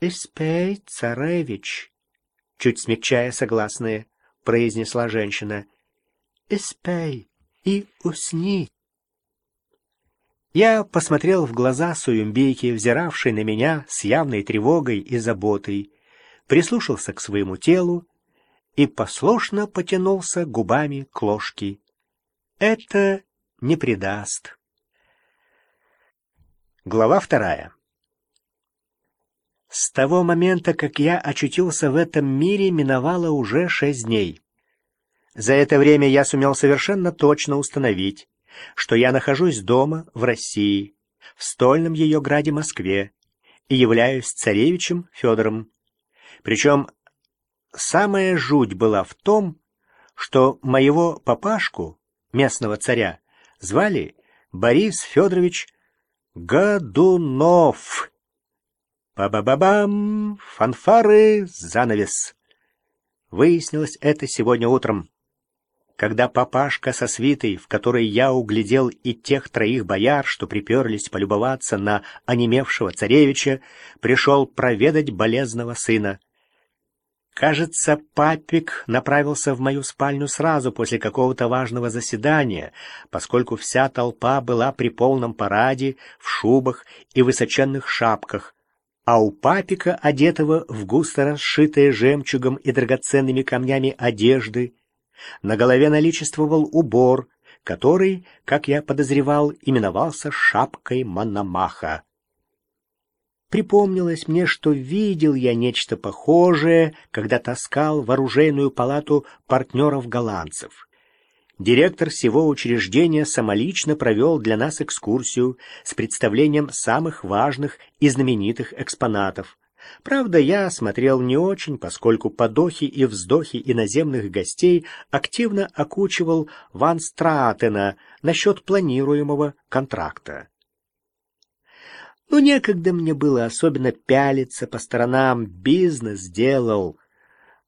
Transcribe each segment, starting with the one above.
«Испей, царевич», — чуть смягчая согласные, произнесла женщина. «Испей и усни». Я посмотрел в глаза Суюмбейки, взиравшей на меня с явной тревогой и заботой, прислушался к своему телу и послушно потянулся губами к ложке. Это не предаст. Глава вторая. С того момента, как я очутился в этом мире, миновало уже шесть дней. За это время я сумел совершенно точно установить, что я нахожусь дома в России, в стольном ее граде Москве, и являюсь царевичем Федором. Причем самая жуть была в том, что моего папашку, местного царя, звали Борис Федорович Годунов. Ба-ба-ба-бам! Фанфары! Занавес! Выяснилось это сегодня утром когда папашка со свитой, в которой я углядел и тех троих бояр, что приперлись полюбоваться на онемевшего царевича, пришел проведать болезного сына. Кажется, папик направился в мою спальню сразу после какого-то важного заседания, поскольку вся толпа была при полном параде, в шубах и высоченных шапках, а у папика, одетого в густо расшитые жемчугом и драгоценными камнями одежды, на голове наличествовал убор, который, как я подозревал, именовался шапкой Мономаха. Припомнилось мне, что видел я нечто похожее, когда таскал в оружейную палату партнеров-голландцев. Директор всего учреждения самолично провел для нас экскурсию с представлением самых важных и знаменитых экспонатов. Правда, я смотрел не очень, поскольку подохи и вздохи иноземных гостей активно окучивал Ван Стратена насчет планируемого контракта. Ну, некогда мне было особенно пялиться по сторонам, бизнес делал.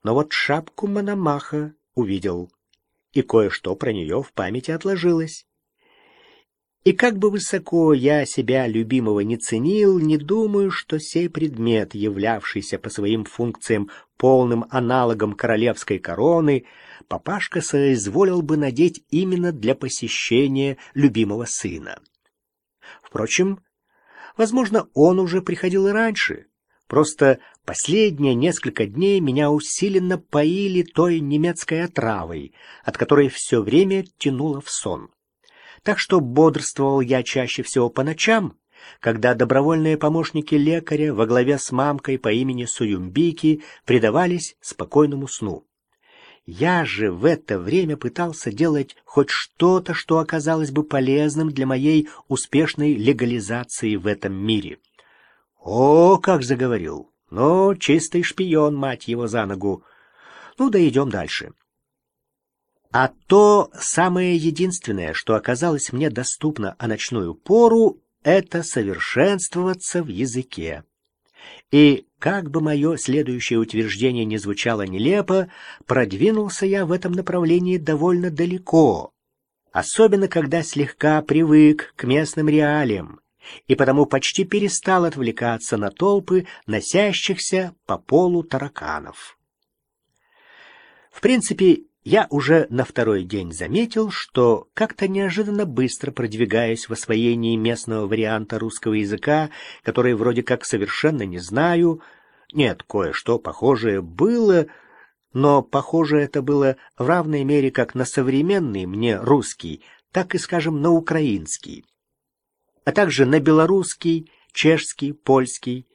Но вот шапку Мономаха увидел, и кое-что про нее в памяти отложилось. И как бы высоко я себя любимого не ценил, не думаю, что сей предмет, являвшийся по своим функциям полным аналогом королевской короны, папашка соизволил бы надеть именно для посещения любимого сына. Впрочем, возможно, он уже приходил и раньше. Просто последние несколько дней меня усиленно поили той немецкой отравой, от которой все время тянуло в сон так что бодрствовал я чаще всего по ночам, когда добровольные помощники лекаря во главе с мамкой по имени Суюмбики предавались спокойному сну. Я же в это время пытался делать хоть что-то, что оказалось бы полезным для моей успешной легализации в этом мире. О, как заговорил! Ну, чистый шпион, мать его, за ногу. Ну да идем дальше. А то самое единственное, что оказалось мне доступно о ночную пору, это совершенствоваться в языке. И, как бы мое следующее утверждение не звучало нелепо, продвинулся я в этом направлении довольно далеко, особенно когда слегка привык к местным реалиям, и потому почти перестал отвлекаться на толпы носящихся по полу тараканов. В принципе, я уже на второй день заметил, что как-то неожиданно быстро продвигаюсь в освоении местного варианта русского языка, который вроде как совершенно не знаю. Нет, кое-что похожее было, но похоже это было в равной мере как на современный мне русский, так и, скажем, на украинский, а также на белорусский, чешский, польский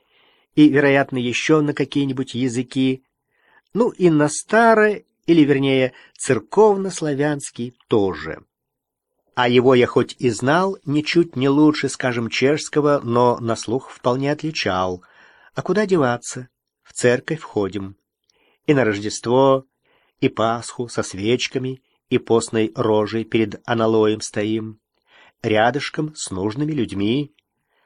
и, вероятно, еще на какие-нибудь языки, ну и на старое или, вернее, церковно-славянский тоже. А его я хоть и знал, ничуть не лучше, скажем, чешского, но на слух вполне отличал. А куда деваться? В церковь входим. И на Рождество, и Пасху со свечками, и постной рожей перед аналоем стоим. Рядышком с нужными людьми.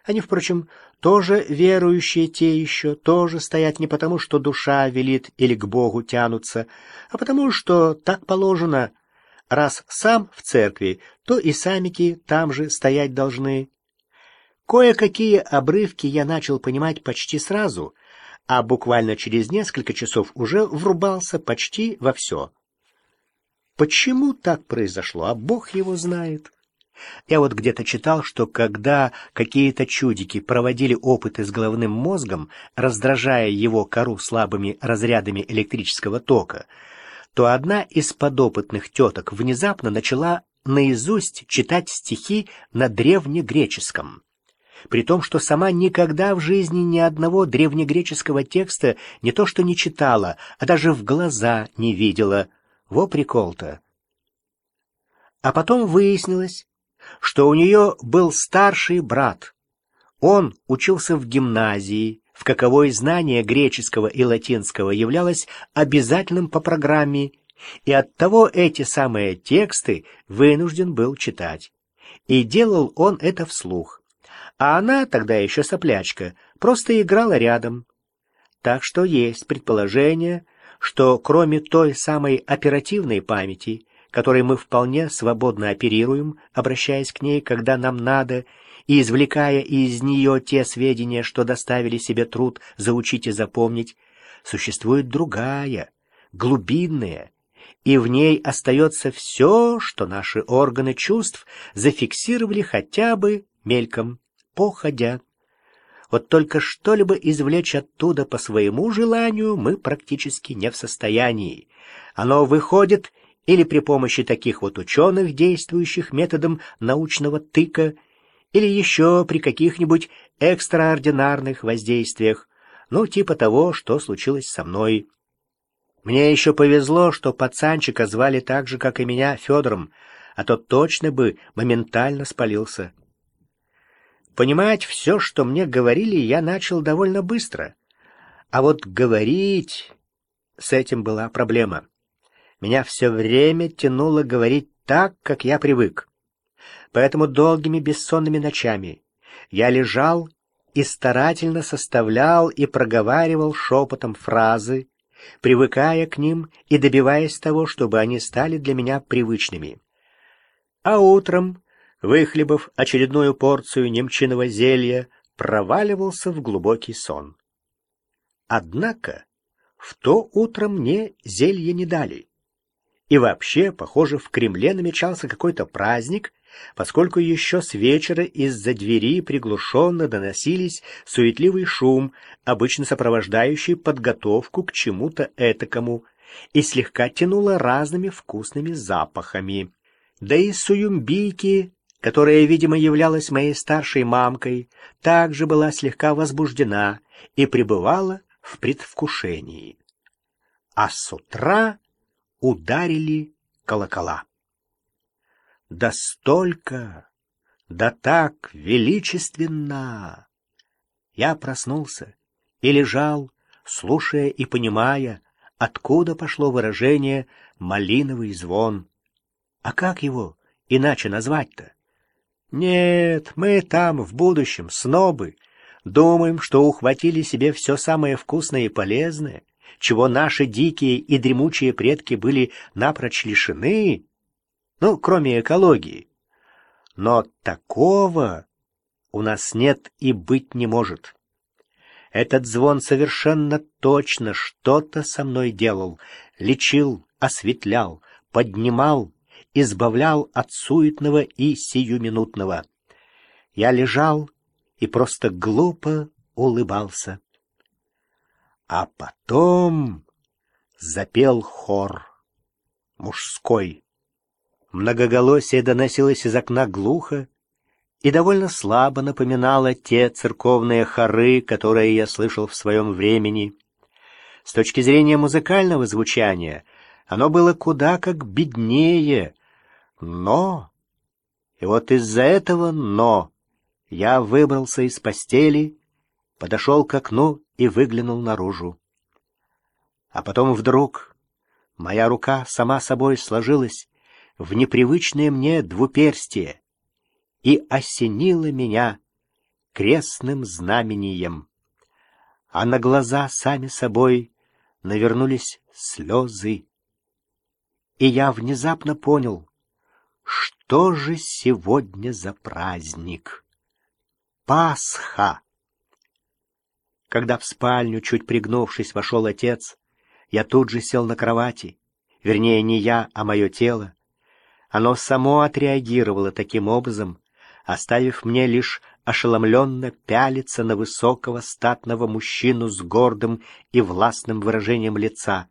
Они, впрочем, тоже верующие те еще, тоже стоят не потому, что душа велит или к Богу тянутся, а потому, что так положено. Раз сам в церкви, то и самики там же стоять должны. Кое-какие обрывки я начал понимать почти сразу, а буквально через несколько часов уже врубался почти во все. Почему так произошло, а Бог его знает. Я вот где-то читал, что когда какие-то чудики проводили опыты с головным мозгом, раздражая его кору слабыми разрядами электрического тока, то одна из подопытных теток внезапно начала наизусть читать стихи на древнегреческом. При том, что сама никогда в жизни ни одного древнегреческого текста не то что не читала, а даже в глаза не видела. Во прикол-то. А потом выяснилось, что у нее был старший брат. Он учился в гимназии, в каковой знание греческого и латинского являлось обязательным по программе, и оттого эти самые тексты вынужден был читать. И делал он это вслух. А она, тогда еще соплячка, просто играла рядом. Так что есть предположение, что кроме той самой оперативной памяти, которой мы вполне свободно оперируем, обращаясь к ней, когда нам надо, и извлекая из нее те сведения, что доставили себе труд заучить и запомнить, существует другая, глубинная, и в ней остается все, что наши органы чувств зафиксировали хотя бы мельком, походя. Вот только что-либо извлечь оттуда по своему желанию мы практически не в состоянии. Оно выходит или при помощи таких вот ученых, действующих методом научного тыка, или еще при каких-нибудь экстраординарных воздействиях, ну, типа того, что случилось со мной. Мне еще повезло, что пацанчика звали так же, как и меня, Федором, а тот точно бы моментально спалился. Понимать все, что мне говорили, я начал довольно быстро. А вот говорить... С этим была проблема. Меня все время тянуло говорить так, как я привык. Поэтому долгими бессонными ночами я лежал и старательно составлял и проговаривал шепотом фразы, привыкая к ним и добиваясь того, чтобы они стали для меня привычными. А утром, выхлебав очередную порцию немчиного зелья, проваливался в глубокий сон. Однако в то утро мне зелье не дали. И вообще, похоже, в Кремле намечался какой-то праздник, поскольку еще с вечера из-за двери приглушенно доносились суетливый шум, обычно сопровождающий подготовку к чему-то этакому, и слегка тянуло разными вкусными запахами. Да и Суюмбийки, которая, видимо, являлась моей старшей мамкой, также была слегка возбуждена и пребывала в предвкушении. А с утра ударили колокола. Да столько, да так величественно! Я проснулся и лежал, слушая и понимая, откуда пошло выражение «малиновый звон». А как его иначе назвать-то? Нет, мы там, в будущем, снобы, думаем, что ухватили себе все самое вкусное и полезное, чего наши дикие и дремучие предки были напрочь лишены, ну, кроме экологии. Но такого у нас нет и быть не может. Этот звон совершенно точно что-то со мной делал, лечил, осветлял, поднимал, избавлял от суетного и сиюминутного. Я лежал и просто глупо улыбался. А потом запел хор мужской. Многоголосие доносилось из окна глухо и довольно слабо напоминало те церковные хоры, которые я слышал в своем времени. С точки зрения музыкального звучания оно было куда как беднее, но... И вот из-за этого «но» я выбрался из постели, подошел к окну и выглянул наружу. А потом вдруг моя рука сама собой сложилась в непривычное мне двуперстие и осенила меня крестным знамением. А на глаза сами собой навернулись слезы. И я внезапно понял, что же сегодня за праздник. Пасха! Когда в спальню, чуть пригнувшись, вошел отец, я тут же сел на кровати. Вернее, не я, а мое тело. Оно само отреагировало таким образом, оставив мне лишь ошеломленно пялиться на высокого статного мужчину с гордым и властным выражением лица.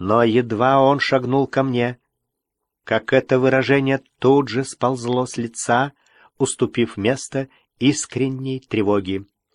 Но едва он шагнул ко мне, как это выражение тут же сползло с лица, уступив место искренней тревоги.